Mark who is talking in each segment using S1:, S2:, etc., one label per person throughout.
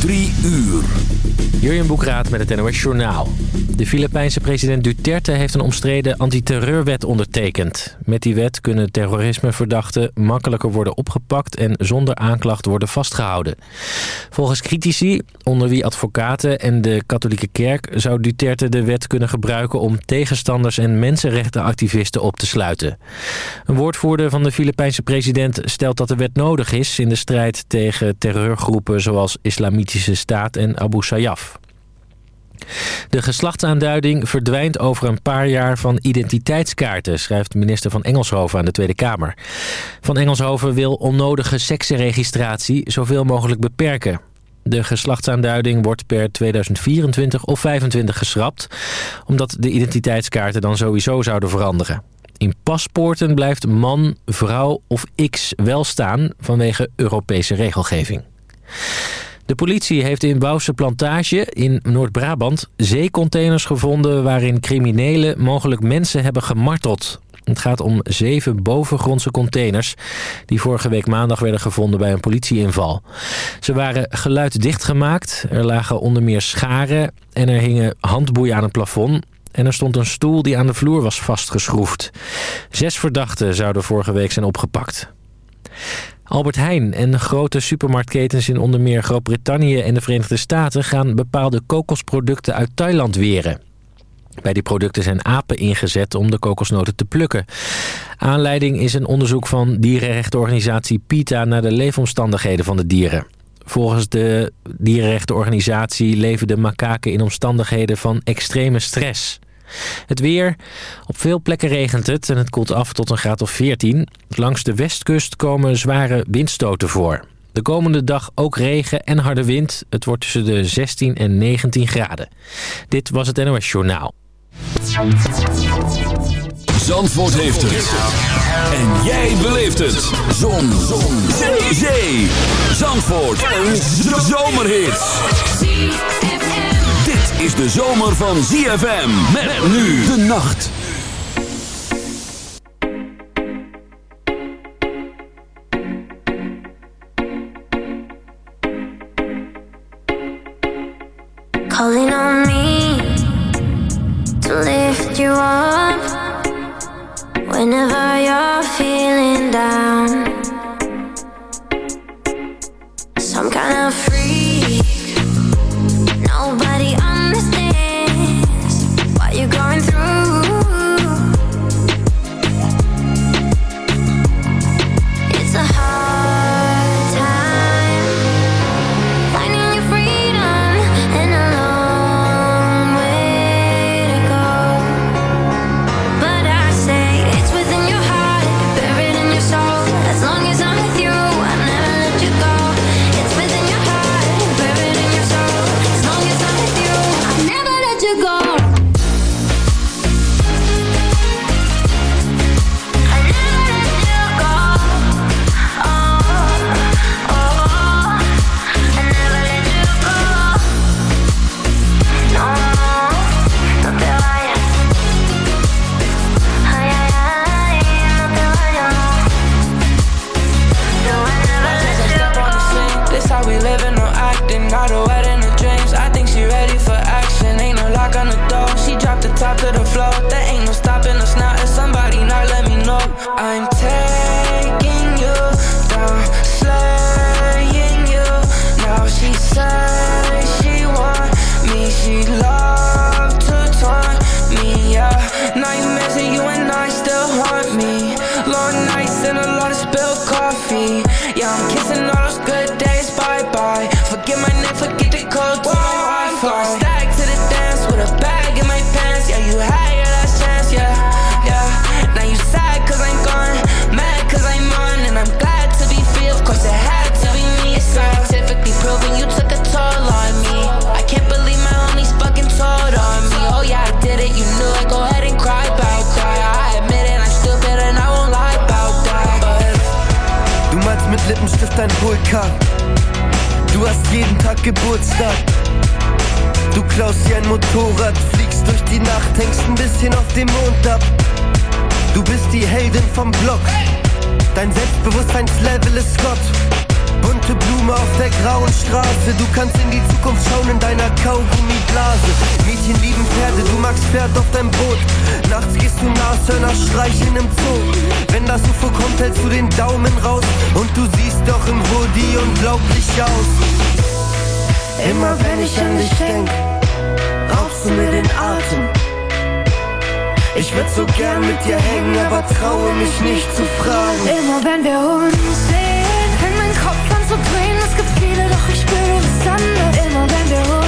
S1: Drie uur.
S2: Jurjen Boekraat met het NOS Journaal. De Filipijnse president Duterte heeft een omstreden antiterreurwet ondertekend. Met die wet kunnen terrorismeverdachten makkelijker worden opgepakt... en zonder aanklacht worden vastgehouden. Volgens critici, onder wie advocaten en de katholieke kerk... zou Duterte de wet kunnen gebruiken om tegenstanders en mensenrechtenactivisten op te sluiten. Een woordvoerder van de Filipijnse president stelt dat de wet nodig is... in de strijd tegen terreurgroepen zoals Islamitische Staat en Abu Sayyaf. De geslachtsaanduiding verdwijnt over een paar jaar van identiteitskaarten... schrijft minister van Engelshoven aan de Tweede Kamer. Van Engelshoven wil onnodige seksenregistratie zoveel mogelijk beperken. De geslachtsaanduiding wordt per 2024 of 2025 geschrapt... omdat de identiteitskaarten dan sowieso zouden veranderen. In paspoorten blijft man, vrouw of x wel staan vanwege Europese regelgeving. De politie heeft in Bouwse Plantage in Noord-Brabant zeecontainers gevonden... waarin criminelen mogelijk mensen hebben gemarteld. Het gaat om zeven bovengrondse containers... die vorige week maandag werden gevonden bij een politieinval. Ze waren geluiddicht gemaakt. Er lagen onder meer scharen en er hingen handboeien aan het plafond... En er stond een stoel die aan de vloer was vastgeschroefd. Zes verdachten zouden vorige week zijn opgepakt. Albert Heijn en grote supermarktketens in onder meer Groot-Brittannië en de Verenigde Staten gaan bepaalde kokosproducten uit Thailand weren. Bij die producten zijn apen ingezet om de kokosnoten te plukken. Aanleiding is een onderzoek van dierenrechtenorganisatie PETA naar de leefomstandigheden van de dieren. Volgens de dierenrechtenorganisatie leven de makaken in omstandigheden van extreme stress. Het weer. Op veel plekken regent het en het koelt af tot een graad of 14. Langs de westkust komen zware windstoten voor. De komende dag ook regen en harde wind. Het wordt tussen de 16 en 19 graden. Dit was het NOS Journaal.
S1: Zandvoort heeft het. En jij beleeft het. Zon. Zon. Zee. Zandvoort. Een zomerhit is de zomer van ZFM. Met nu de nacht.
S3: Calling on me to lift you up whenever you're Geburtstag. Du klaust dir ein Motorrad, fliegst
S4: durch
S5: die Nacht, hängst ein bisschen auf dem Mond ab. Du bist die Heldin vom Block. Dein Selbstbewusstseinslevel ist Gott. Bunte
S4: Blume auf der grauen Straße. Du kannst in die Zukunft schauen in deiner Kaugummiblase. Mädchen lieben Pferde, du magst Pferd auf deinem Boot. Nachts gehst du Nashörner streicheln im Zoo. Wenn das UFO kommt, hältst du den Daumen raus. Und du siehst doch im Hoodie unglaublich aus. Immer wenn ich an dich denk, rauchst du mir den Atem. Ich würde so gern mit dir hängen, aber traue mich nicht zu fragen.
S6: Immer wenn wir uns sehen, fängt mein Kopf an zu drehen. Es gibt viele, doch ich spüre was anderes. Immer wenn wir uns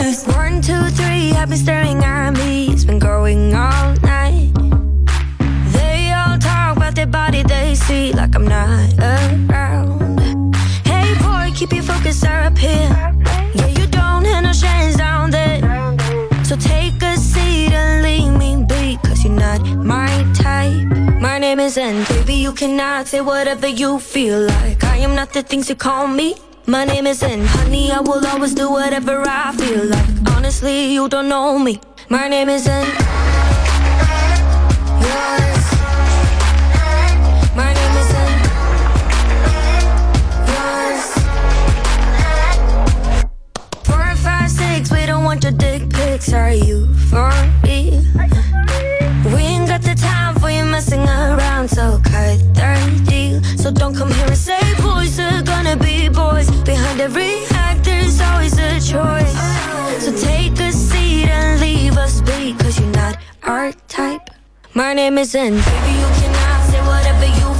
S6: One two three, One, two, three, have been staring at me. It's been going all night. They all talk about their body, they see like I'm not around. Hey, boy, keep your focus up here. Yeah, you don't have no chains down there. So take a seat and leave me be, cause you're not my type. My name is N, baby, you cannot say whatever you feel like. I am not the things you call me. My name is N. Honey, I will always do whatever I feel like. Honestly, you don't know me. My name is N. Yours
S3: My name is in Yours Four we don't want your dick pics. Are you for me? We ain't got the time for you messing around So cut through. So don't come here and say boys are gonna be boys. Behind every act, there's always a choice. So take a seat and leave us be, cause you're not our type. My name is N.
S7: Baby, you cannot say whatever you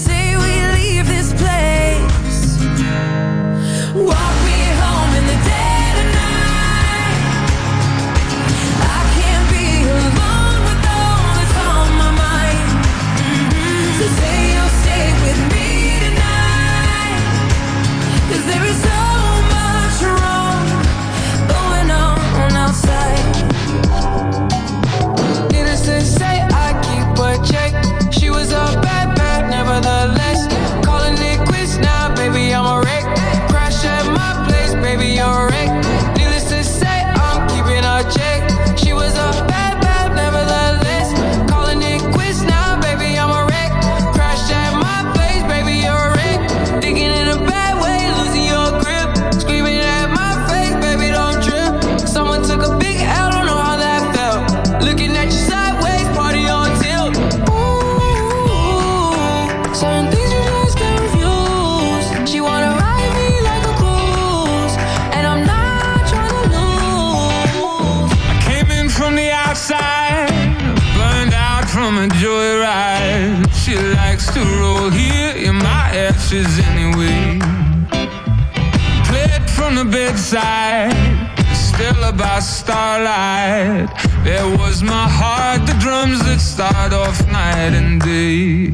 S8: starlight. There was my heart, the drums that start off night and day.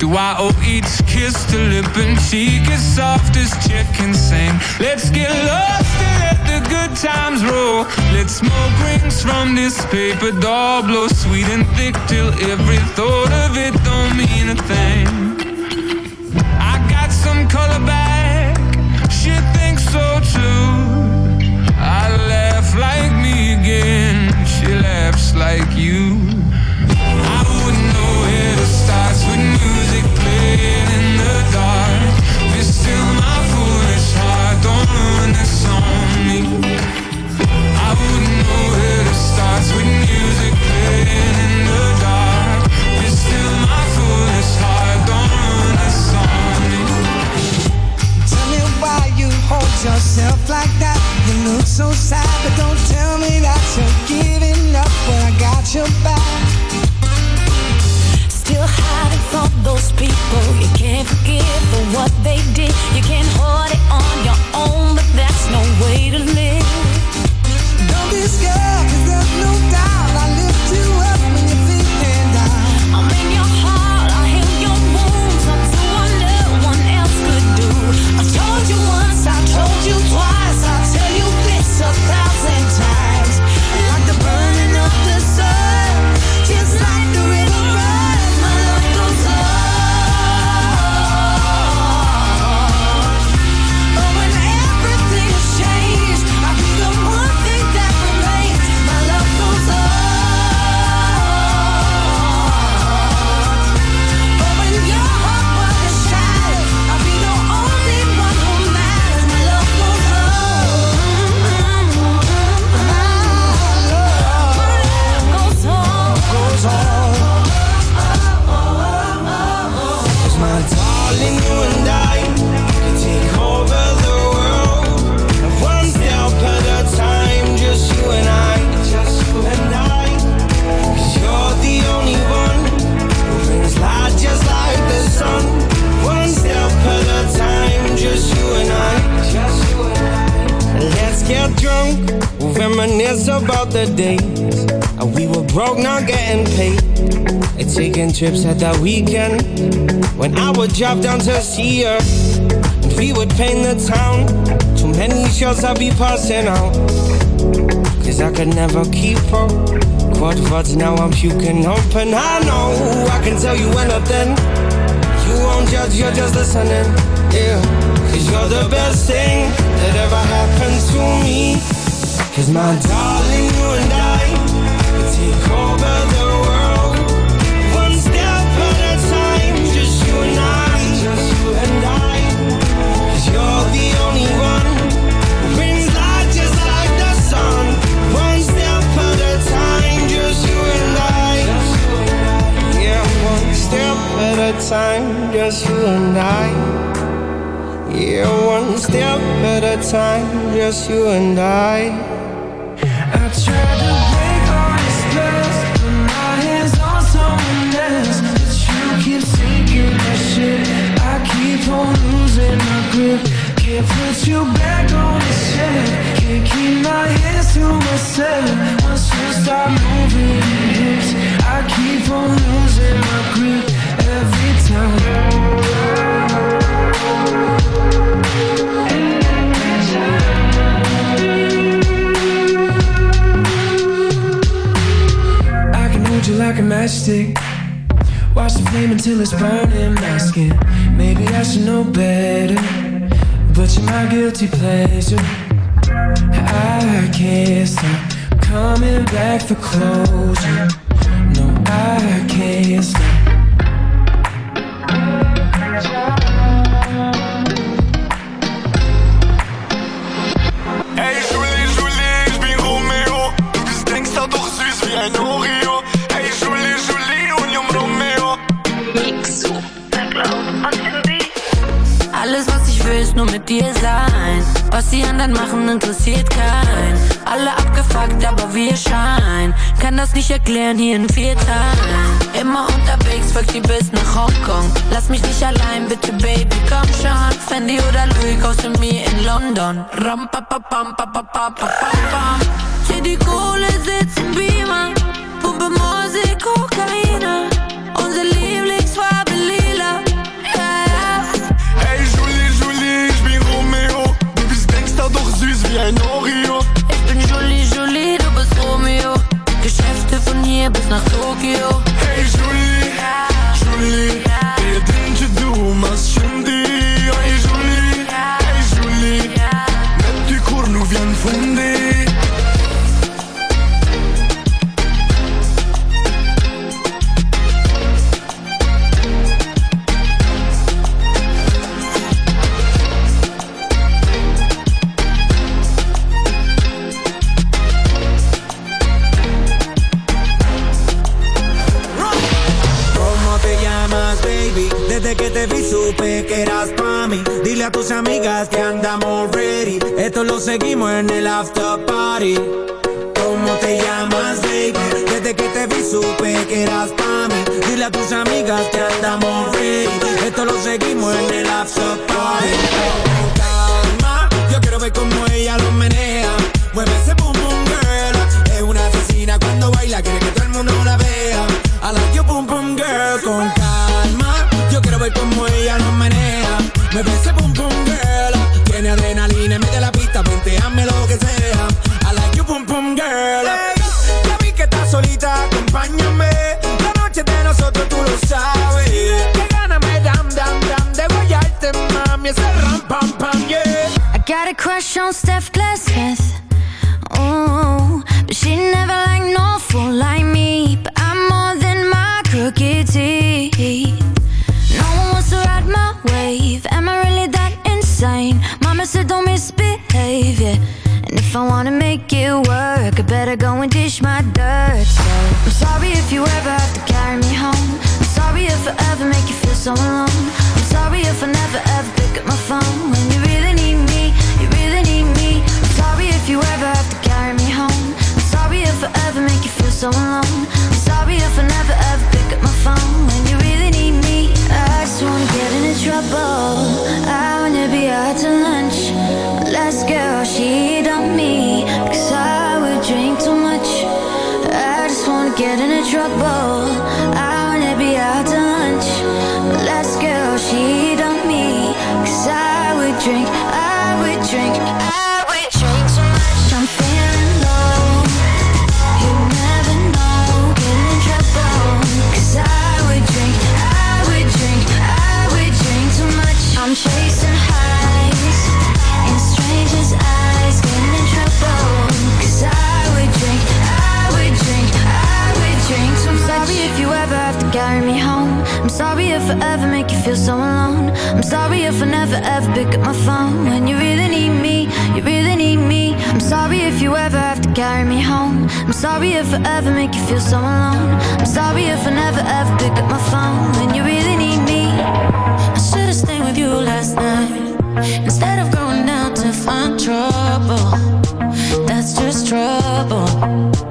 S8: Do I owe each kiss to lip and cheek as soft as chicken sing? Let's get lost and let the good times roll. Let's smoke rings from this paper doll, blow sweet and thick till every thought of it don't mean a thing. I got some color back, she thinks so too. I laugh like me again, she laughs like you.
S9: so sad, but don't tell me that you're giving up when I got your back.
S7: Still hiding from those people you can't forgive for what they did. You can't hold it on your own, but that's no way to live.
S4: Trips at that weekend when I would drop down to see her. And we would paint the town. Too many shots I'd be passing out. Cause I could never keep up. Quad words, now I'm puking open. I know I can tell you anything. You won't judge, you're just listening. Yeah. Cause you're the best thing that ever happened to me. Cause my darling, you and I can take over the time, just you and I. Yeah, one step at a time, just you and I. I
S10: tried to break all the spells, put my hands on someone else, but you keep sinking my ship. I keep on losing my grip. Can't put you back on the shelf. Can't keep my hands to myself. Once you start moving your hips, I keep on losing my grip every time. I can hold you like a matchstick. Watch the flame until it's burning my skin. Maybe I should know better, but you're my guilty pleasure. I can't stop coming back for closure. No, I can't stop.
S11: Dir sein. Was die anderen machen, interessiert keinen. Alle abgefuckt, aber wir scheinen. Kann das nicht erklären, hier in vier Teilen. Immer unterwegs, folgt die bis nach Hongkong. Lass mich nicht allein, bitte, Baby, komm schon. Fendi oder Louis kaufst du mir in London. Ram, pa, pa, pam, pa, pa, pa, pa, pam, pam. Zieh die Kohle, sitz im Beamer.
S6: so long. I'm sorry if I never ever pick up my phone when you really need me. You really need me. I'm sorry if you ever have to carry me home. I'm sorry if I ever make you feel so alone. I'm sorry if I never ever pick up my phone when you really need me. I just wanna get into trouble. I wanna be out to lunch. Last girl, she dumped me. Cause I would drink
S3: too much. I just wanna get into trouble. ever pick up my phone when you really need me, you really need me. I'm sorry if you ever have to carry me home. I'm sorry if I ever make you feel so alone. I'm sorry if I never ever pick up my phone when you really need me. I should've stayed with you last night instead of going out to find trouble. That's just trouble.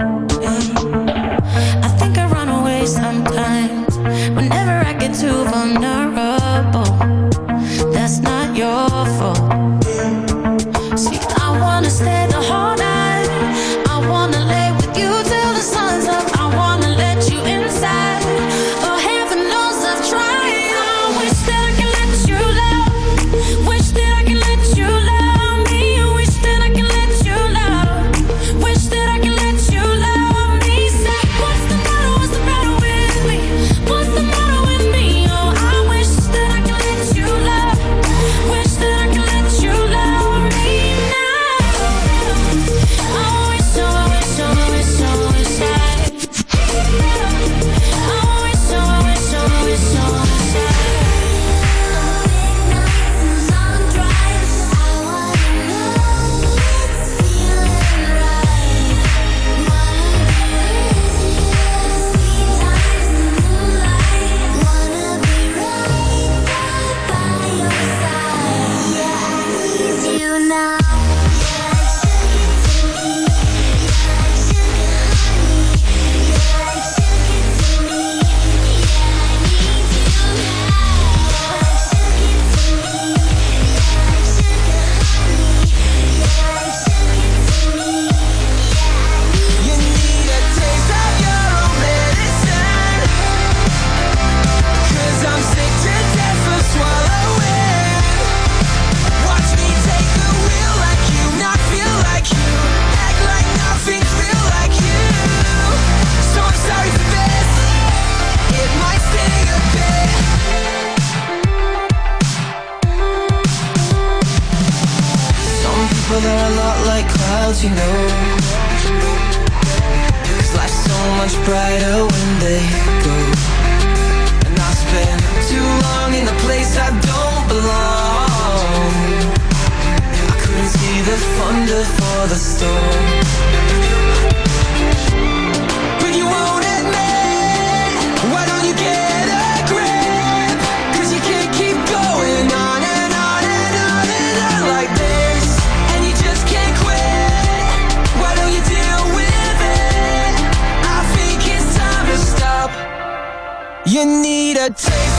S7: Take.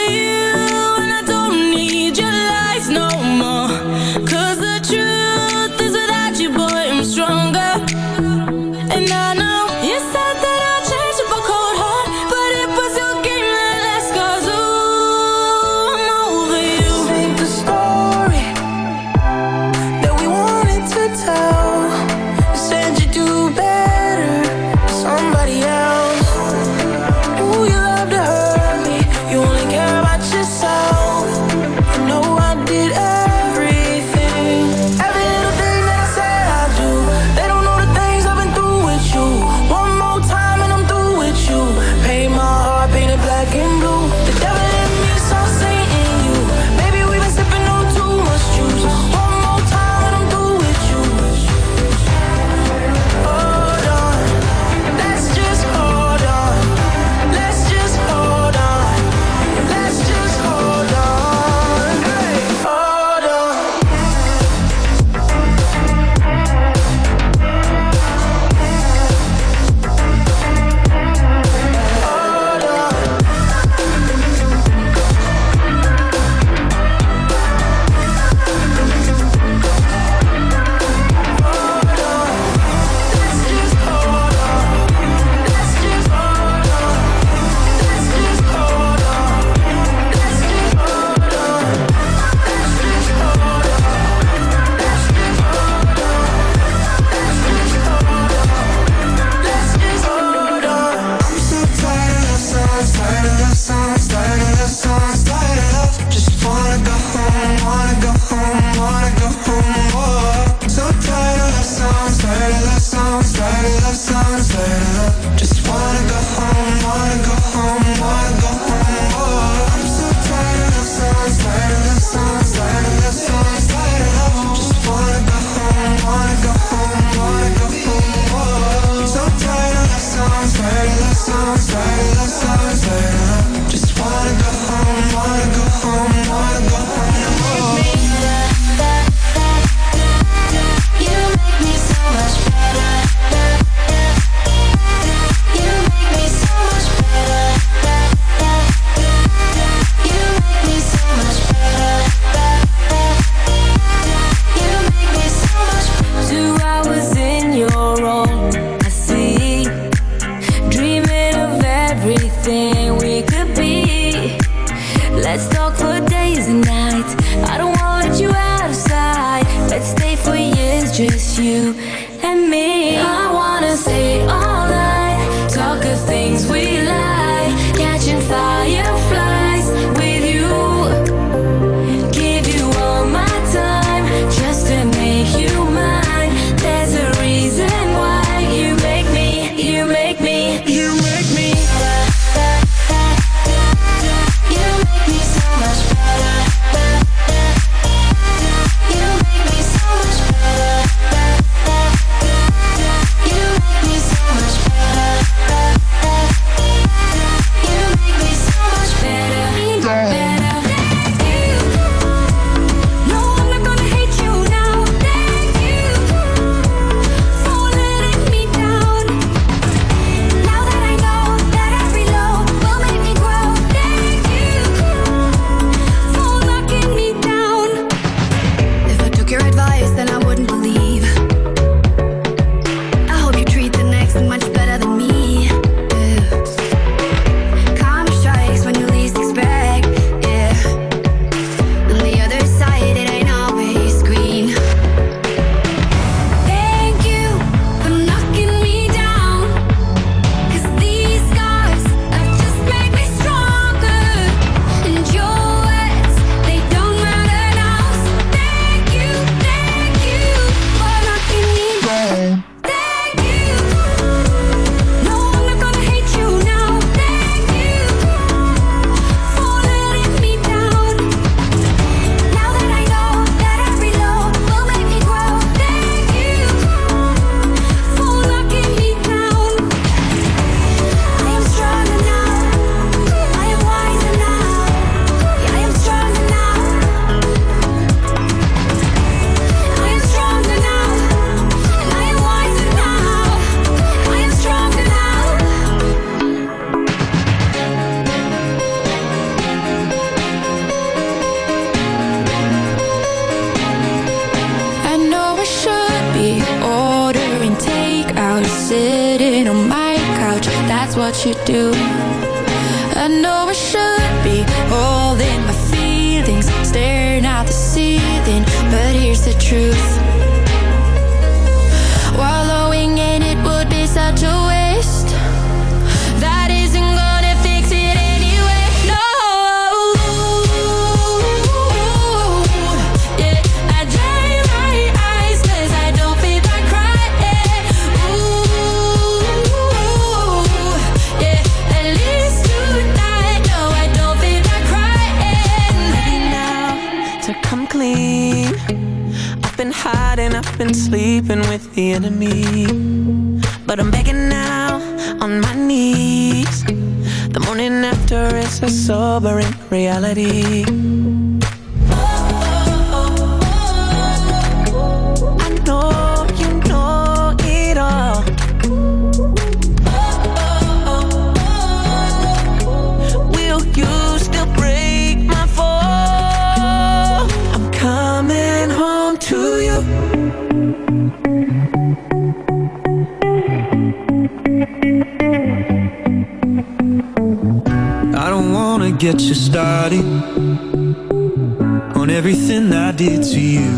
S11: everything I
S12: did to you.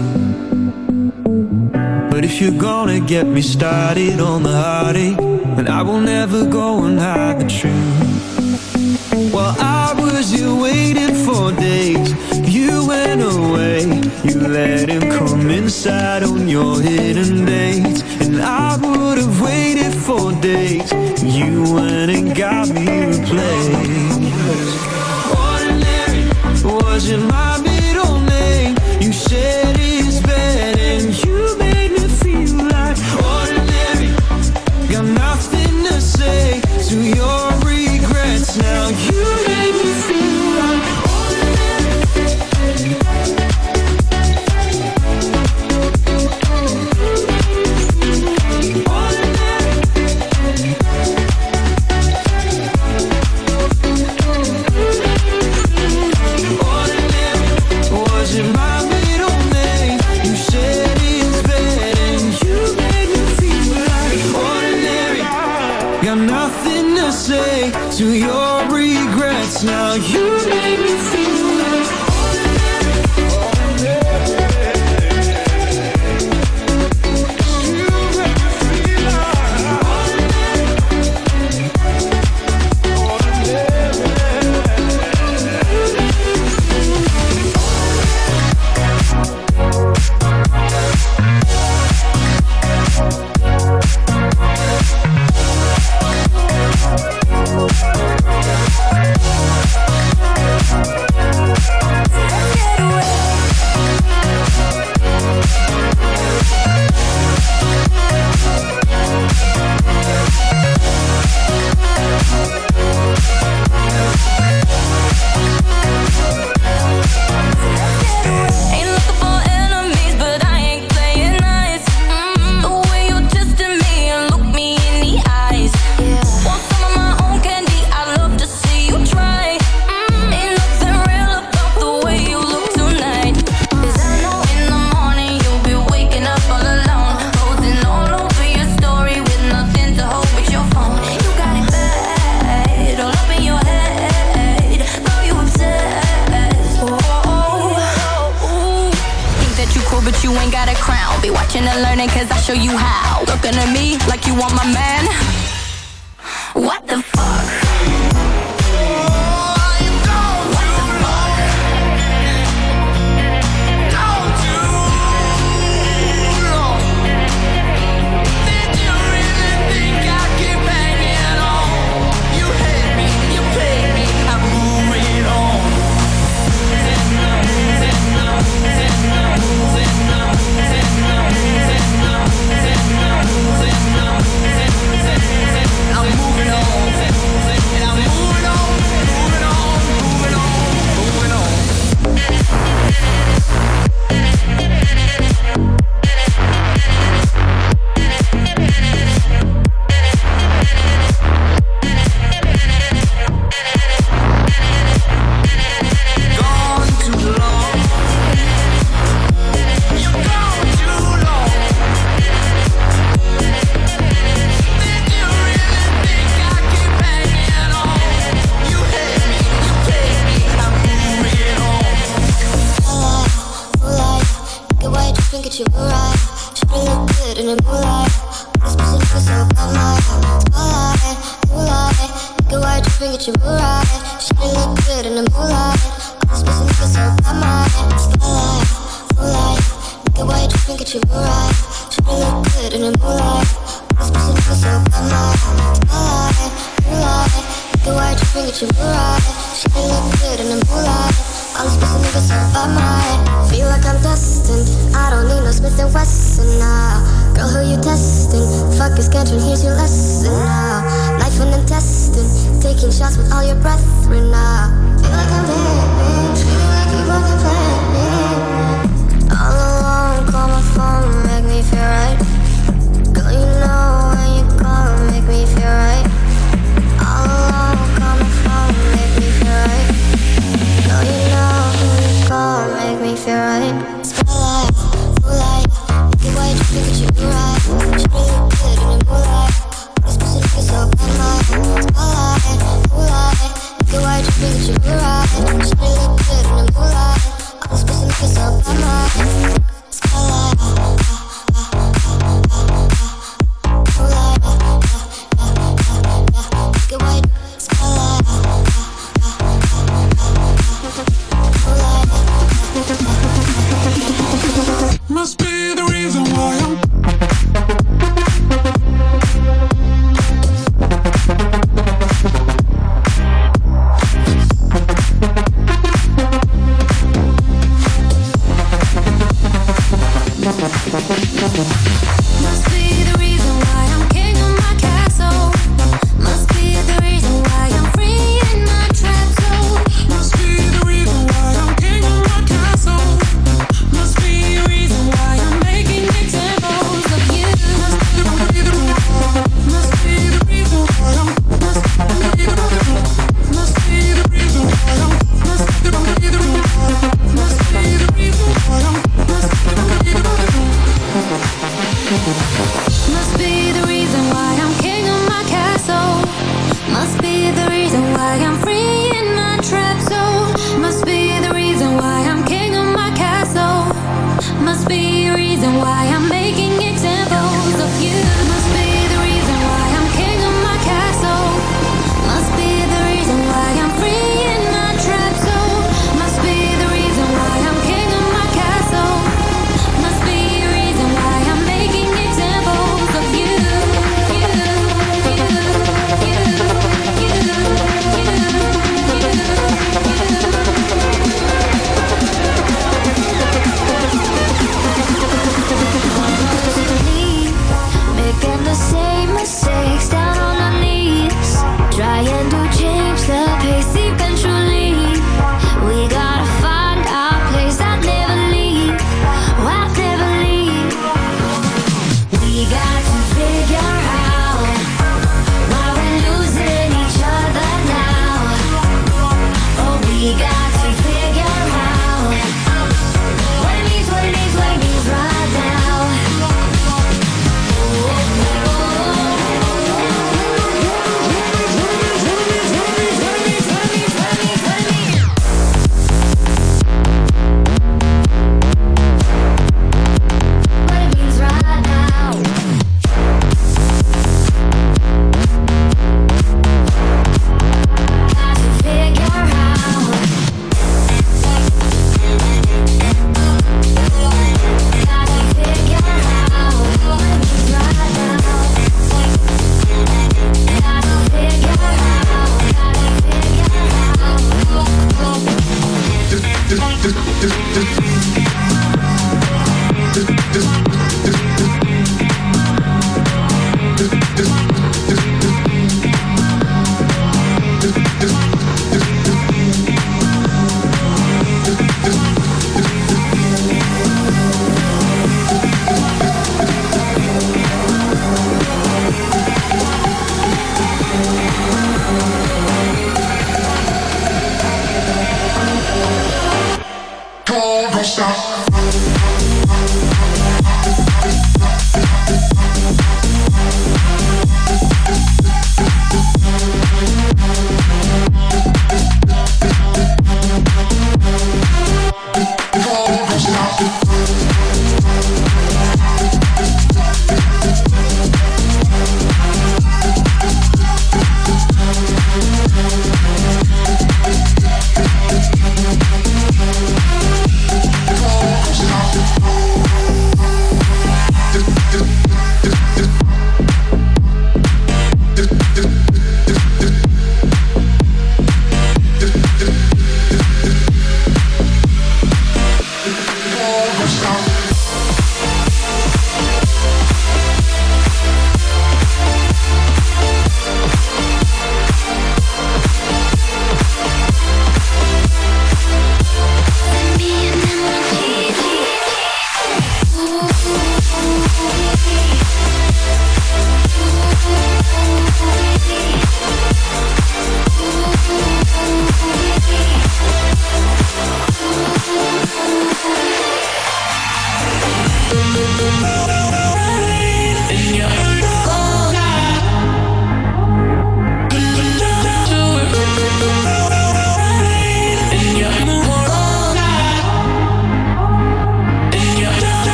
S12: But if you're gonna get me started on the heartache Then I will never go and hide the truth. While I was here waiting for days You went away. You let him come inside on your hidden dates. And I would've waited for days. You went and got me replaced Ordinary
S13: was it my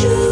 S14: your